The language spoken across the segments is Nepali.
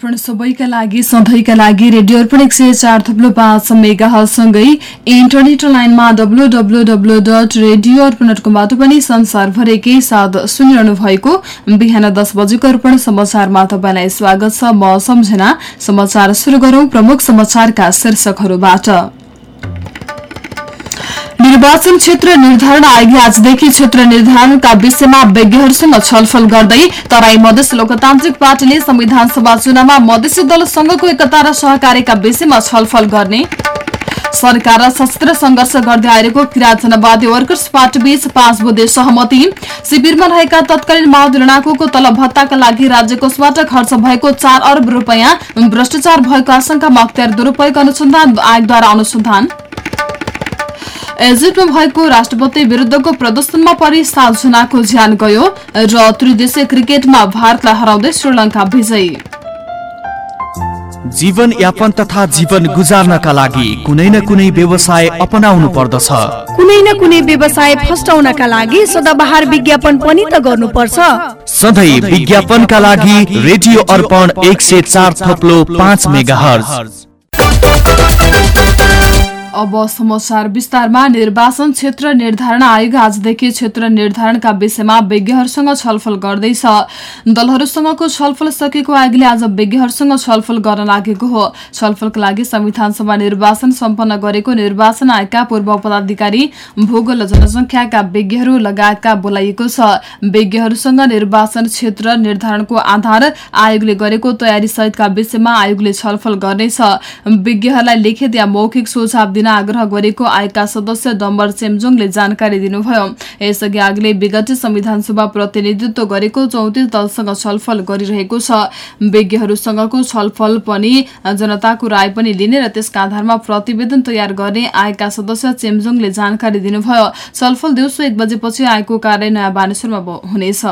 अर्पण सबैका लागि सधैँका लागि रेडियो अर्पण एक सय चार थप्लो पाँच मेगासँगै इन्टरनेट लाइनमा W W W dot radio Arpan dot कमबाट पनि संसारभरिकै साथ सुनिरहनु भएको बिहान दस बजेको अर्पण समाचारमा तपाईँलाई स्वागत छ। म सम्झना समाचार सुरु गरौं प्रमुख समाचारका शीर्षकहरूबाट। निर्वाचन क्षेत्र निर्धारण आयोगले आजदेखि क्षेत्र निर्धारणका विषयमा विज्ञहरूसँग छलफल गर्दै तराई मधेस लोकतान्त्रिक पार्टीले संविधान सभा चुनावमा मधेसी दलसँगको एकता र सहकार्यका विषयमा छलफल गर्ने। सरकार र सशस्त्र संघर्ष गर्दै आएको किरात जनवादी वर्कर्स पार्टीबीच पाँच बुधे सहमति। शिविरमा रहेका तत्कालीन माओवादी लडाकुको तलब भत्ताका लागि राज्य कोषबाट खर्च भएको चार अरब रुपियाँ भ्रष्टाचार भएको आशंकामा अख्तियार दुरूपयोग अनुसन्धान आयोगद्वारा अनुसन्धान। इजिप्टमा भएको राष्ट्रपति विरूद्धको प्रदर्शनमा परि सातजनाको ज्यान गयो र त्रिदेशीय क्रिकेटमा भारतलाई हराउँदै श्रीलङ्का विजयी। जीवन यापन तथा जीवन गुजार्नका लागि कुनै न कुनै व्यवसाय अपनाउनु पर्दछ। कुनै न कुनै व्यवसाय फस्टाउनका लागि सदाबहार विज्ञापन पनि त गर्नुपर्छ। सधैँ विज्ञापनका लागि रेडियो अर्पण एक सय चार थप्लो पाँच मेगा अब समाचार विस्तारमा। निर्वाचन क्षेत्र निर्धारण आयोग आजदेखि क्षेत्र निर्धारणका विषयमा विज्ञहरूसँग छलफल गर्दैछ। दलहरूसँगको छलफल सकेको आयोगले आज विज्ञहरूसँग छलफल गर्न लागेको हो। छलफलका लागि संविधान सभा निर्वाचन सम्पन्न गरेको निर्वाचन आयोगका पूर्व पदाधिकारी भूगोल जनसंख्याका विज्ञहरू लगायतका बोलाइएको छ। विज्ञहरूसँग निर्वाचन क्षेत्र निर्धारणको आधार आयोगले गरेको तयारी सहितका विषयमा आयोगले छलफल गर्नेछ। विज्ञहरूलाई लिखित या मौखिक सुझाव दिन आग्रह गरेको आयोगका सदस्य डम्बर चेम्जोङले जानकारी दिनुभयो। यसअघि आयोगले विगत संविधान सभा प्रतिनिधित्व गरेको चौतिस दलसँग छलफल गरिरहेको छ। विज्ञहरूसँगको छलफल पनि जनताको राय पनि लिने र त्यसका आधारमा प्रतिवेदन तयार गर्ने आयोगका सदस्य चेम्जोङले जानकारी दिनुभयो। छलफल दिउँसो एक बजेपछि आयोगको कार्य नयाँ बानेश्वरमा हुनेछ।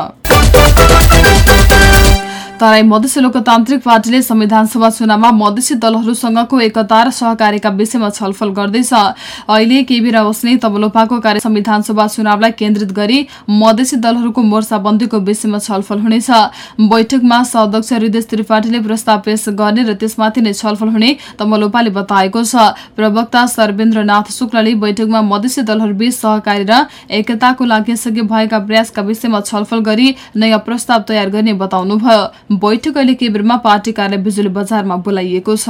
तराई मधेसी लोकतान्त्रिक पार्टीले संविधान सभा चुनावमा मधेसी दलहरूसँगको एकता र सहकार्यका विषयमा छलफल गर्दैछ। अहिले केबी बस्ने तबलोपाको कार्य संविधान सभा चुनावलाई केन्द्रित गरी मधेसी दलहरूको मोर्चाबन्दीको विषयमा छलफल हुनेछ। बैठकमा सदस्य हृदय त्रिपाठीले प्रस्ताव पेश गर्ने र त्यसमाथि नै छलफल हुने तमलोपाले बताएको छ। प्रवक्ता सर्वेन्द्रनाथ शुक्लले बैठकमा मधेसी दलहरूबीच सहकारी र एकताको लागि यसअघि भएका प्रयासका विषयमा छलफल गरी नयाँ प्रस्ताव तयार गर्ने बताउनुभयो। बैठक अहिले केबेरमा पार्टी कार्यालय बिजुली बजारमा बोलाइएको छ।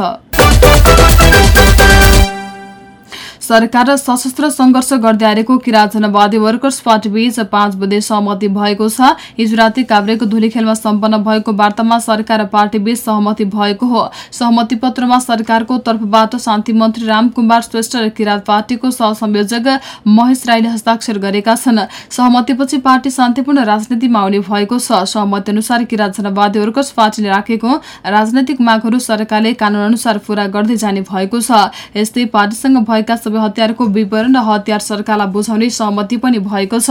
सरकार र सशस्त्र संघर्ष गर्दै आएको किरात जनवादी वर्कर्स पार्टीबीच पाँच बुधे सहमति भएको छ। हिजो राति काभ्रेको धुलीखेलमा सम्पन्न भएको वार्तामा सरकार र पार्टीबीच सहमति भएको हो। सहमति पत्रमा सरकारको तर्फबाट शान्ति मन्त्री रामकुमार श्रेष्ठ र किरात पार्टीको सहसंयोजक महेश राईले हस्ताक्षर गरेका छन्। सहमतिपछि पार्टी शान्तिपूर्ण राजनीतिमा आउने भएको छ। सहमति अनुसार किरात जनवादी वर्कर्स पार्टीले राखेको राजनैतिक मागहरू सरकारले कानून अनुसार पूरा गर्दै जाने भएको छ। यस्तै पार्टीसँग भएका सबै हतियारको विवरण र हतियार सरकारलाई बुझाउने सहमति पनि भएको छ।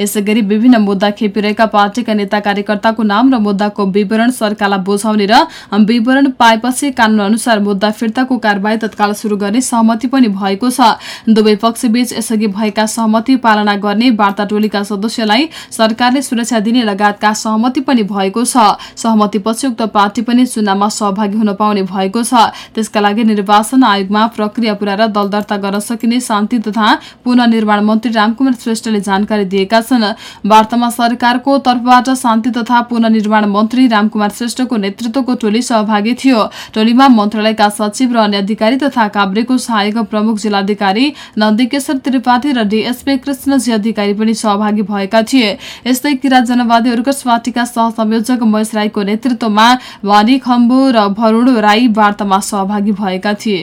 यसै गरी विभिन्न मुद्दा खेपिरहेका पार्टीका नेता कार्यकर्ताको नाम र मुद्दाको विवरण सरकारलाई बुझाउने र विवरण पाएपछि कानून अनुसार मुद्दा फिर्ताको कार्यवाही तत्काल शुरू गर्ने सहमति पनि भएको छ। दुवै पक्षबीच यसअघि भएका सहमति पालना गर्ने वार्ता टोलीका सदस्यलाई सरकारले सुरक्षा दिने लगायतका सहमति पनि भएको छ। सहमतिपछि उक्त पार्टी पनि चुनावमा सहभागी हुन पाउने भएको छ। त्यसका लागि निर्वाचन आयोगमा प्रक्रिया पुऱ्याएर दल दर्ता गर्न सकिने शान्ति तथा पुननिर्माण मन्त्री रामकुमार श्रेष्ठले जानकारी दिएका छन्। वार्तामा सरकारको तर्फबाट शान्ति तथा पुननिर्माण मन्त्री रामकुमार श्रेष्ठको नेतृत्वको टोली सहभागी थियो। टोलीमा मन्त्रालयका सचिव र अन्य अधिकारी तथा काभ्रेको सहायक प्रमुख जिल्लाधिकारी नन्दीकेश्वर त्रिपाठी र डिएसपी कृष्णजी अधिकारी पनि सहभागी भएका थिए। यस्तै किरात जनवादी वर्कर्स पार्टीका सहसंयोजक महेश राईको नेतृत्वमा वानी खम्बु र भरूण राई वार्तामा सहभागी भएका थिए।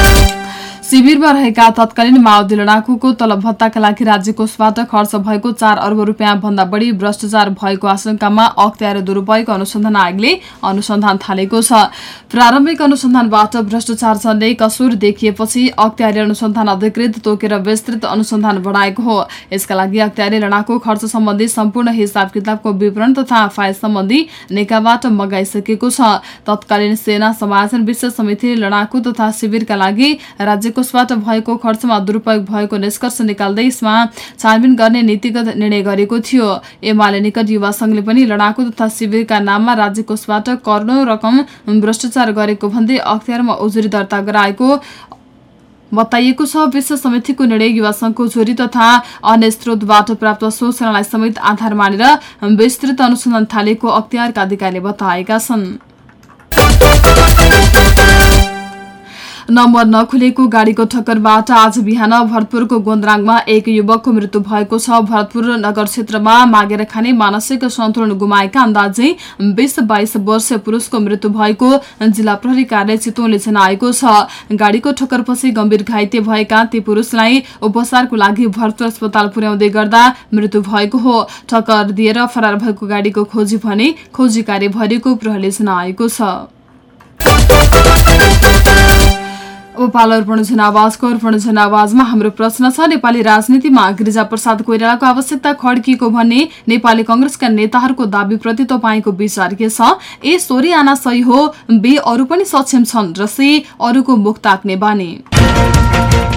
शिविरमा रहेका तत्कालीन माओवादी लडाकुको तलब भत्ताका लागि राज्य कोषबाट खर्च भएको चार अर्ब रुपियाँ भन्दा बढी भ्रष्टाचार भएको आशंकामा अख्तियार दुरूपयोग अनुसन्धान आयोगले अनुसन्धान थालेको छ। प्रारम्भिक अनुसन्धानबाट भ्रष्टाचार झन्डै कसुर देखिएपछि अख्तियारी अनुसन्धान अधिकृत तोकेर विस्तृत अनुसन्धान बढाएको हो। यसका लागि अख्तियारी लडाकु खर्च सम्बन्धी सम्पूर्ण हिसाब किताबको विवरण तथा फाइल सम्बन्धी निकाबाट मगाइसकेको छ। तत्कालीन सेना समाजन विश्व समितिले लडाकु तथा शिविरका लागि राज्यको कोषबाट भएको खर्चमा दुरूपयोग भएको निष्कर्ष निकाल्दै यसमा छानबिन गर्ने नीतिगत निर्णय गरेको थियो। एमाले निकट युवा संघले पनि लडाकु तथा शिविरका नाममा राज्य कोषबाट करोडौं रकम भ्रष्टाचार गरेको भन्दै अख्तियारमा उजुरी दर्ता गराएको बताइएको छ। विश्व समितिको निर्णय युवा संघको चोरी तथा अन्य स्रोतबाट प्राप्त सूचनालाई समेत आधार मानेर विस्तृत अनुसन्धान थालेको अख्तियारका अधिकारीले बताएका छन्। नम्बर नखुलेको गाडीको ठक्करबाट आज बिहान भरतपुरको गोन्द्राङमा एक युवकको मृत्यु भएको छ। भरतपुर नगर क्षेत्रमा मागेर खाने मानसिक सन्तुलन गुमाएका अन्दाजै बीस बाइस वर्षीय पुरुषको मृत्यु भएको जिल्ला प्रहरी कार्यालय चितवनले जनाएको छ। गाडीको ठक्करपछि गम्भीर घाइते भएका ती पुरुषलाई उपचारको लागि भरतपुर अस्पताल पुर्याउँदै गर्दा मृत्यु भएको हो। ठक्कर दिएर फरार भएको गाडीको खोजी भने खोजी कार्य भइरहेको प्रहरीले जनाएको छ। अब पालो अर्पण जनावाजको अर्पण जनावाजमा हाम्रो प्रश्न छ। नेपाली राजनीतिमा गिरिजा प्रसाद कोइरालाको आवश्यकता खड्किएको भन्ने नेपाली कंग्रेसका नेताहरूको दावीप्रति तपाईँको विचार के छ? ए सोरी आना सही हो बे अरू पनि सक्षम छन् र से अरूको मुख ताक्ने बानी।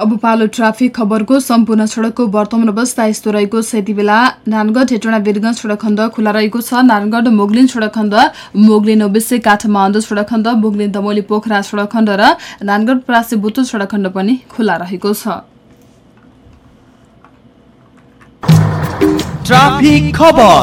अब पालो ट्राफिक खबरको सम्पूर्ण सड़कको वर्तमान अवस्था यस्तो रहेको छ यति बेला। नानगढ हेटौँडा वीरगंज सड़क खण्ड खुला रहेको छ। नारायणगढ मोगलिन सड़क खण्ड मोगलिन ओबिसे काठमाडौँ सड़क खण्ड मोगलिन दमोली पोखरा सड़क खण्ड र नानगढ प्रासी बुटो सड़क खण्ड पनि खुला रहेको छ। ट्राफिक खबर।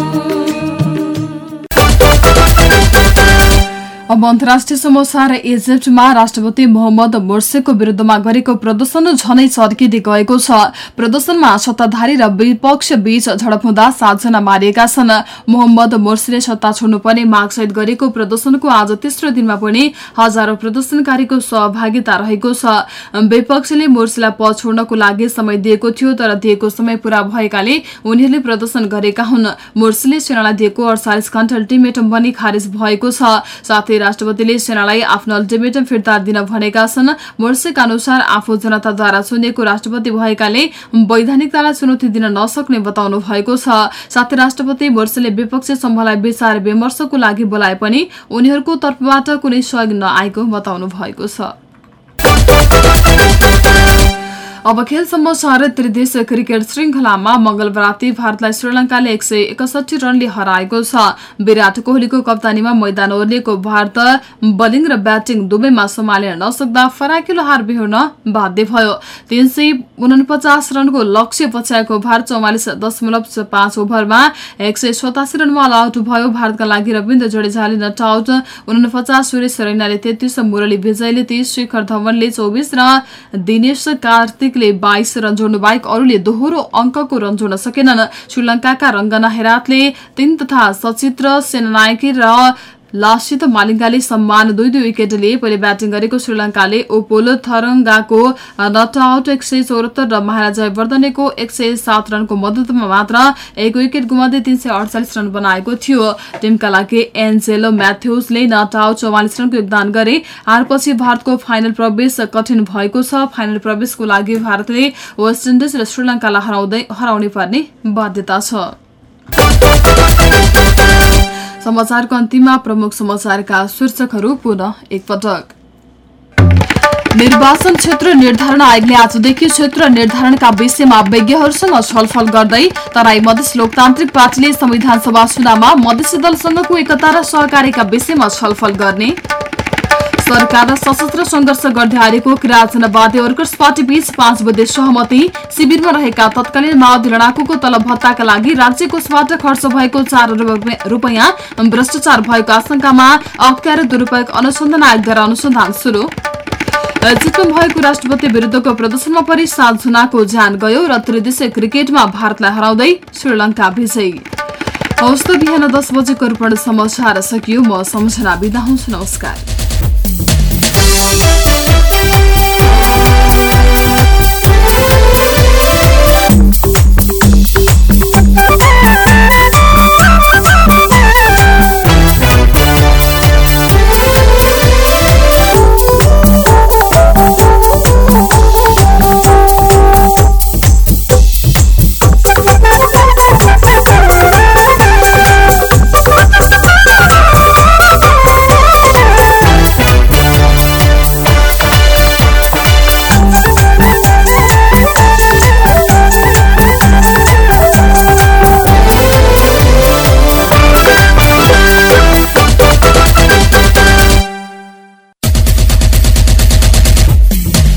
अब अन्तर्राष्ट्रिय समाचार इजिप्टमा राष्ट्रपति मोहम्मद मोर्सेको विरूद्धमा गरेको प्रदर्शन झनै चर्किँदै गएको छ। प्रदर्शनमा सत्ताधारी र विपक्ष बीच झडप हुँदा सातजना मारिएका छन्। मोहम्मद मोर्सीले सत्ता छोड्नुपर्ने मागसहित गरेको प्रदर्शनको आज तेस्रो दिनमा पनि हजारौं प्रदर्शनकारीको सहभागिता रहेको छ। विपक्षले मोर्सीलाई पद छोड्नको लागि समय दिएको थियो तर दिएको समय पूरा भएकाले उनीहरूले प्रदर्शन गरेका हुन्। मोर्सीले सेनालाई दिएको अडचालिस घण्टा अल्टिमेटम पनि खारेज भएको छ। साथै राष्ट्रपतिले सेनालाई आफ्नो अल्टिमेटम फिर्ता दिन भनेका छन्। मोर्सेका अनुसार आफू जनताद्वारा चुनिएको राष्ट्रपति भएकाले वैधानिकतालाई चुनौती दिन नसक्ने बताउनु भएको छ। साथै राष्ट्रपति मोर्सेले विपक्षी समूहलाई विचार विमर्शको लागि बोलाए पनि उनीहरूको तर्फबाट कुनै सहयोग नआएको बताउनु भएको छ। अब खेल समाचार त्रिदेश क्रिकेट श्रृङ्खलामा मंगलबार राति भारतलाई श्रीलंकाले एक सय एकसठी रनले हराएको छ। विराट कोहलीको कप्तानीमा मैदान ओर्लिएको भारत बलिङ र ब्याटिङ दुवैमा सम्हालिन नसक्दा फराकिलो हार बेहोर्न बाध्य भयो। तीन सय उनपचास रनको लक्ष्य पछ्याएको भारत चौवालिस दशमलव पाँच ओभरमा एक सय सतासी रनमा अल आउट भयो। भारतका लागि रविन्द्र जडेजाले नट आउट उनपचास सुरेश रैनाले तेत्तिस मुरली विजयले तीस शिखर धवनले चौबिस र दिनेश कार्तिकले बाइस रन जोड्नु बाहेक अरूले दोहोरो अङ्कको रन जोड्न सकेनन्। श्रीलंकाका रंगना हेरातले तीन तथा सचित्र सेनानायकी र लासित मालिङ्गाले सम्मान दुई दुई विकेट लिए पहिले ब्याटिङ गरेको श्रीलंकाले ओपोलो थरङ्गाको नट आउट एक सय चौहत्तर र महाराजा वर्धनेको एक सय सात रनको मद्दतमा मात्र एक विकेट गुमाउँदै तीन सय अडचालिस रन बनाएको थियो। टिमका लागि एन्जेलो म्याथ्युजले नट आउट चौवालिस रनको योगदान गरे। हारपछि भारतको फाइनल प्रवेश कठिन भएको छ। फाइनल प्रवेशको लागि भारतले वेस्ट इन्डिज र श्रीलंकालाई हराउँदै हराउनै पर्ने बाध्यता छ। समाचारको अन्तिममा प्रमुख समाचारका शीर्षकहरू पुनः एकपटक। निर्वाचन क्षेत्र निर्धारण आयोगले आजदेखि क्षेत्र निर्धारणका विषयमा विज्ञहरूसँग छलफल गर्दै तराई मधेस लोकतान्त्रिक पार्टीले संविधान सभा चुनावमा मधेसी दलसँगको एकता र सहकारीका विषयमा छलफल गर्ने। सरकार सशस्त्र संघर्ष आएको किराँत जनवादी वर्कर्स पार्टी बीच पाँच बुधे सहमति। शिविरमा रहेका तत्कालीन माओवादी लडाकुको तलब भत्ताका लागि राज्य कोषबाट खर्च भएको चार रूपियाँ भ्रष्टाचार भएको आशंकामा अख्तियार दुरूपयोग अनुसन्धान आयोगद्वारा अनुसन्धान शुरू चितवन भएको राष्ट्रपति विरुद्धको प्रदर्शनमा परि सात जनाको ज्यान गयो र त्रिदेशीय क्रिकेटमा भारतलाई हराउँदै श्रीलङ्का विजयी। हौस् बिहान दस बजेको अर्पण समाचार सकियो म सम्झना बिदा हुन्छु नमस्कार। 何?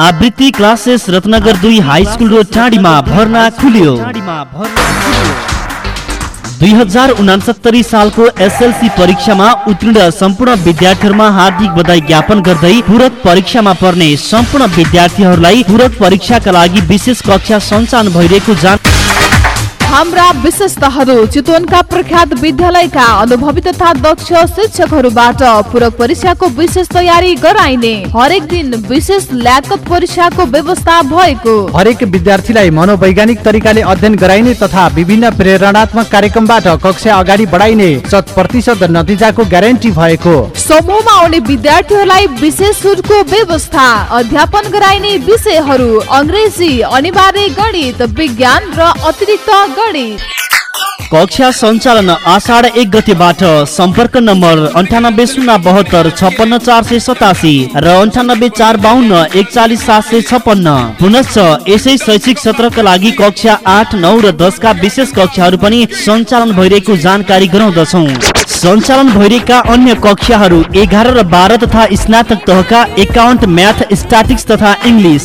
आवृत्ति क्लासेस रत्नगर दुई हाई स्कुल रोड टाढीमा भर्ना खुल्यो। दुई हजार उनासत्तरी सालको एसएलसी परीक्षामा उत्तीर्ण सम्पूर्ण विद्यार्थीहरूमा हार्दिक बधाई ज्ञापन गर्दै पूरक परीक्षामा पर्ने सम्पूर्ण विद्यार्थीहरूलाई पूरक परीक्षाका लागि विशेष कक्षा सञ्चालन भइरहेको जान हाम्रा विशेषताहरू चितवनका प्रख्यात विद्यालयका अनुभवी तथा दक्ष शिक्षकहरूबाट पूरक परीक्षाको विशेष तयारी गराइने हरेक दिन विशेष ल्याकअप परीक्षाको व्यवस्था भएको। हरेक विद्यार्थीलाई मनोवैज्ञानिक तरिकाले अध्ययन गराइने तथा विभिन्न प्रेरणात्मक कार्यक्रमबाट कक्षा अगाडि बढाइने शत प्रतिशत नतिजाको ग्यारेन्टी भएको। समूहमा आउने विद्यार्थीहरूलाई विशेष छुटको व्यवस्था अध्यापन गराइने विषयहरू अङ्ग्रेजी अनिवार्य गणित विज्ञान र अतिरिक्त कक्षा सञ्चालन आषाढ एक गतेबाट सम्पर्क नम्बर अन्ठानब्बे शून्य बहत्तर छप्पन्न चार सय सतासी र अन्ठानब्बे चार बाहन्न एकचालिस सात सय छप्पन्न। पुनश्च यसै शैक्षिक सत्रका लागि कक्षा आठ नौ र दसका विशेष कक्षाहरू पनि सञ्चालन भइरहेको जानकारी गराउँदछौ। सञ्चालन भइरहेका अन्य कक्षाहरू एघार र बाह्र तथा स्नातक तहका एकाउन्ट म्याथ स्ट्याटिक्स तथा इङ्ग्लिस।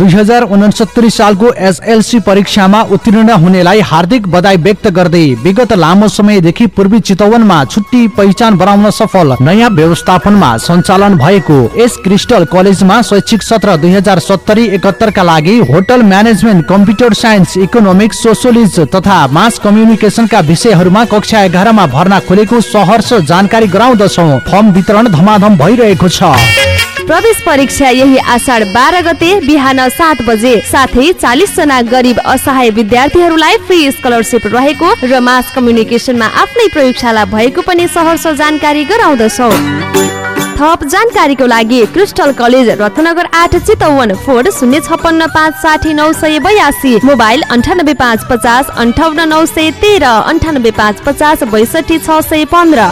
दुई हजार उनसत्तरी सालको एसएलसी परीक्षामा उत्तीर्ण हुनेलाई हार्दिक बधाई व्यक्त गर्दै विगत लामो समयदेखि पूर्वी चितवनमा छुट्टी पहिचान बनाउन सफल नयाँ व्यवस्थापनमा सञ्चालन भएको यस क्रिस्टल कलेजमा शैक्षिक सत्र दुई हजार सत्तरी लागि hotel management computer science economics sociology तथा मास कम्युनिकेसनका विषयहरूमा कक्षा एघारमा भर्ना खोलेको सहर्ष जानकारी गराउँदछौ। फर्म वितरण धमाधम भइरहेको छ। प्रवेश परीक्षा यही आषाढ बाह्र गते बिहान सात बजे। साथै चालिस जना गरिब असहाय विद्यार्थीहरूलाई फ्री स्कलरसिप रहेको र मास कम्युनिकेसनमा आफ्नै प्रयोगशाला भएको पनि सहर्ष जानकारी गराउँदछौ। थप जानकारीको लागि क्रिस्टल कलेज रत्नगर आठ चितवन फोर शून्य छप्पन्न पाँच साठी नौ सय बयासी मोबाइल अन्ठानब्बे पाँच पचास अन्ठाउन्न नौ सय तेह्र अन्ठानब्बे पाँच पचास बैसठी छ सय पन्ध्र।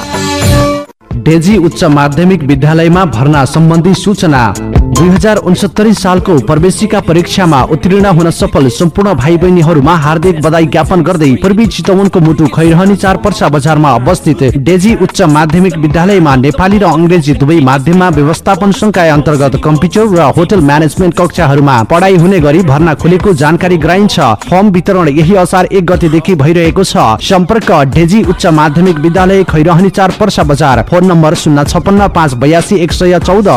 डेजी उच्च माध्यमिक विद्यालयमा भर्ना सम्बन्धी सूचना। दुई हजार उनसत्तरी सालको प्रवेशिका परीक्षामा उत्तीर्ण हुन सफल सम्पूर्ण भाइ बहिनीहरूमा हार्दिक बधाई ज्ञापन गर्दै पूर्वी चितवनको मुटु खैरहनी चार पर्सा बजारमा अवस्थित डेजी उच्च माध्यमिक विद्यालयमा नेपाली र अङ्ग्रेजी दुवै माध्यममा व्यवस्थापन संकाय अन्तर्गत कम्प्युटर र होटल म्यानेजमेन्ट कक्षाहरूमा पढाइ हुने गरी भर्ना खुलेको जानकारी गराइन्छ। फर्म वितरण यही असार एक गतेदेखि भइरहेको छ। सम्पर्क डेजी उच्च माध्यमिक विद्यालय खैरहनी चार पर्सा बजार फोन नम्बर शून्य छपन्न पाँच बयासी एक सय चौध।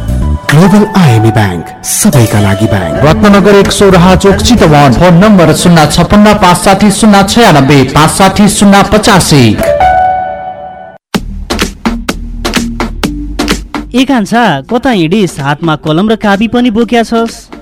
ग्लोबल आइएमई ब्याङ्क सबैका लागि ब्याङ्क रत्नगर एक सौ राहा चोक चितवन फोन नम्बर शून्य छपन्न पाँच साठी शून्य छयानब्बे पाँच साठी शून्य पचासी। ए कान्छा कता हिँडिस हातमा कलम र काबी पनि बोक्या छस्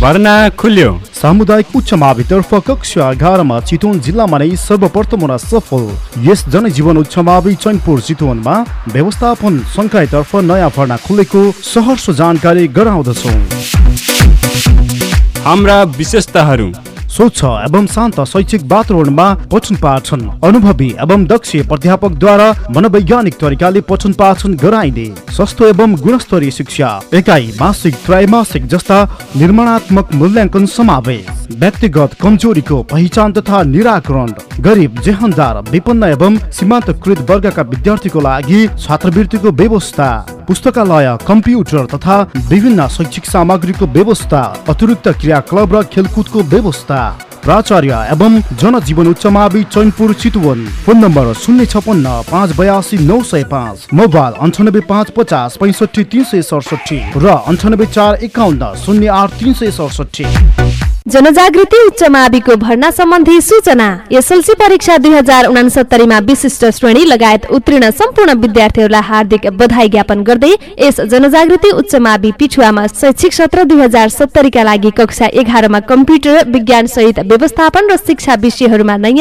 भर्ना खुल्यो। सामुदायिक उच्च मावितर्फ कक्षा एघारमा चितवन जिल्लामा नै सर्वप्रथम र सफल। यस जनजीवन उच्च मावि चैनपुर चितवनमा व्यवस्थापन संकायतर्फ नयाँ भर्ना खुलेको सहर्ष जानकारी गराउँदछौ। हाम्रा विशेषताहरू। स्वच्छ एवं शान्त शैक्षिक वातावरणमा पठन पाठन अनुभवी एवं दक्ष प्राध्यापकद्वारा मनोवैज्ञानिक तरिकाले पठन पाठन गराइने सस्तो एवं गुणस्तरीय शिक्षा एकाइ मासिक त्रैमासिक जस्ता निर्माणात्मक मूल्याङ्कन समावेश। व्यक्तिगत कमजोरीको पहिचान तथा निराकरण। गरिब जेहनदार विपन्न एवं सीमान्तकृत वर्गका विद्यार्थीको लागि छात्रवृत्तिको व्यवस्था पुस्तकालय कम्प्युटर तथा विभिन्न शैक्षिक सामग्रीको व्यवस्था अतिरिक्त क्रियाकलाप र खेलकुदको व्यवस्था प्राचार्य एवं जनजीवन उच्च मावि चैनपुर चितवन। फोन नम्बर शून्य छपन्न पाँच बयासी नौ सय पाँच। मोबाइल अन्ठानब्बे पाँच पचास पैँसठी तिन सय सडसठी र अन्ठानब्बे चार एकाउन्न शून्य आठ तिन सय सडसठी। जनजागृति उच्च माविको भर्ना सम्बन्धी सूचना। एसएलसी परीक्षा दुई हजार उनासत्तरीमा विशिष्ट श्रेणी लगायत उत्तीर्ण सम्पूर्ण विद्यार्थीहरूलाई हार्दिक बधाई ज्ञापन गर्दै यस जनजागृति उच्च मावि पिछुवामा शैक्षिक सत्र दुई हजार सत्तरीका लागि कक्षा एघारमा कम्प्युटर विज्ञान सहित व्यवस्थापन र शिक्षा विषयहरूमा नयाँ